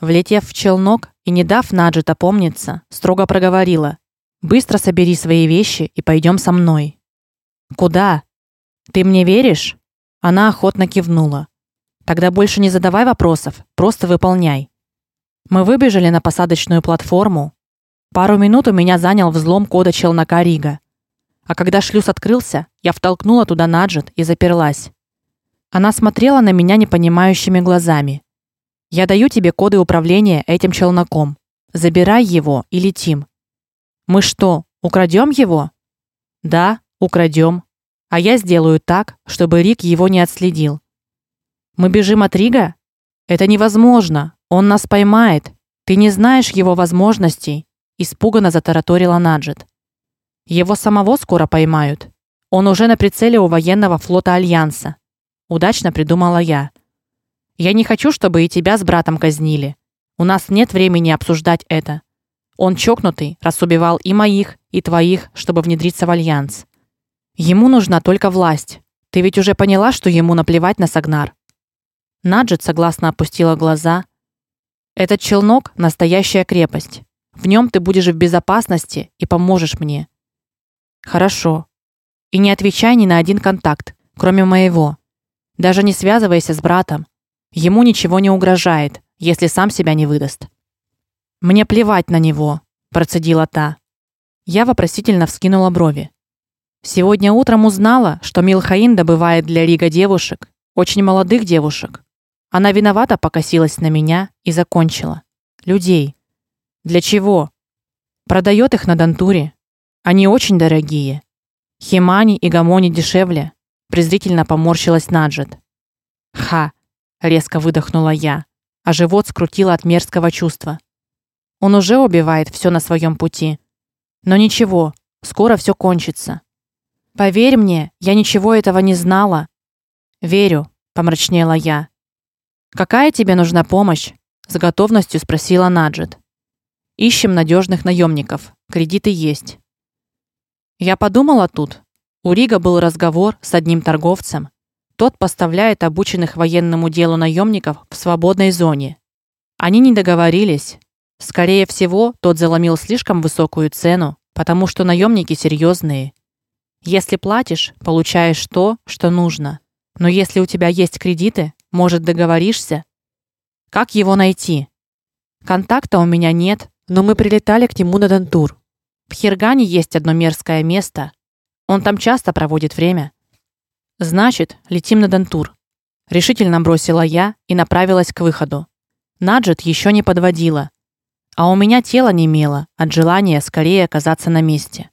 влетев в челнок и не дав Наджет опомниться, строго проговорила: "Быстро собери свои вещи и пойдем со мной". "Куда? Ты мне веришь?" Она охотно кивнула. "Тогда больше не задавай вопросов, просто выполняй". Мы выбежали на посадочную платформу. Пару минут у меня занял взлом кода челнока Рига. А когда шлюз открылся, я втолкнула туда Наджет и заперлась. Она смотрела на меня непонимающими глазами. Я даю тебе коды управления этим челноком. Забирай его и летим. Мы что, украдем его? Да, украдем. А я сделаю так, чтобы Рик его не отследил. Мы бежим от Рига? Это невозможно. Он нас поймает. Ты не знаешь его возможностей, испуганно затараторила Наджет. Его самого скоро поймают. Он уже на прицеле у военного флота альянса. Удачно придумала я. Я не хочу, чтобы и тебя с братом казнили. У нас нет времени обсуждать это. Он чокнутый, раз убивал и моих, и твоих, чтобы внедриться в альянс. Ему нужна только власть. Ты ведь уже поняла, что ему наплевать на Сагнар. Наджет согласно опустила глаза. Этот челнок настоящая крепость. В нем ты будешь в безопасности и поможешь мне. Хорошо. И не отвечай ни на один контакт, кроме моего. Даже не связывайся с братом. Ему ничего не угрожает, если сам себя не выдаст. Мне плевать на него, процедила та. Я вопросительно вскинула брови. Сегодня утром узнала, что Милхаин добывает для Рига девушек, очень молодых девушек. Она виновата покосилась на меня и закончила. Людей. Для чего? Продает их на Дантуре. Они очень дорогие. Химани и Гамони дешевле, презрительно поморщилась Наджет. Ха, резко выдохнула я, а живот скрутило от мерзкого чувства. Он уже убивает все на своем пути. Но ничего, скоро все кончится. Поверь мне, я ничего этого не знала. Верю, помрачнела я. Какая тебе нужна помощь? с готовностью спросила Наджет. Ищем надежных наемников. Кредиты есть. Я подумала тут. У Рига был разговор с одним торговцем, тот поставляет обученных военному делу наемников в свободной зоне. Они не договорились. Скорее всего, тот заломил слишком высокую цену, потому что наемники серьезные. Если платишь, получаешь то, что нужно. Но если у тебя есть кредиты, может, договоришься? Как его найти? Контакта у меня нет, но мы прилетали к нему на Дантур. В Хиргане есть одно мерзкое место. Он там часто проводит время. Значит, летим на Дантур. Решительно бросила я и направилась к выходу. Наджет еще не подводила, а у меня тело немело от желания скорее оказаться на месте.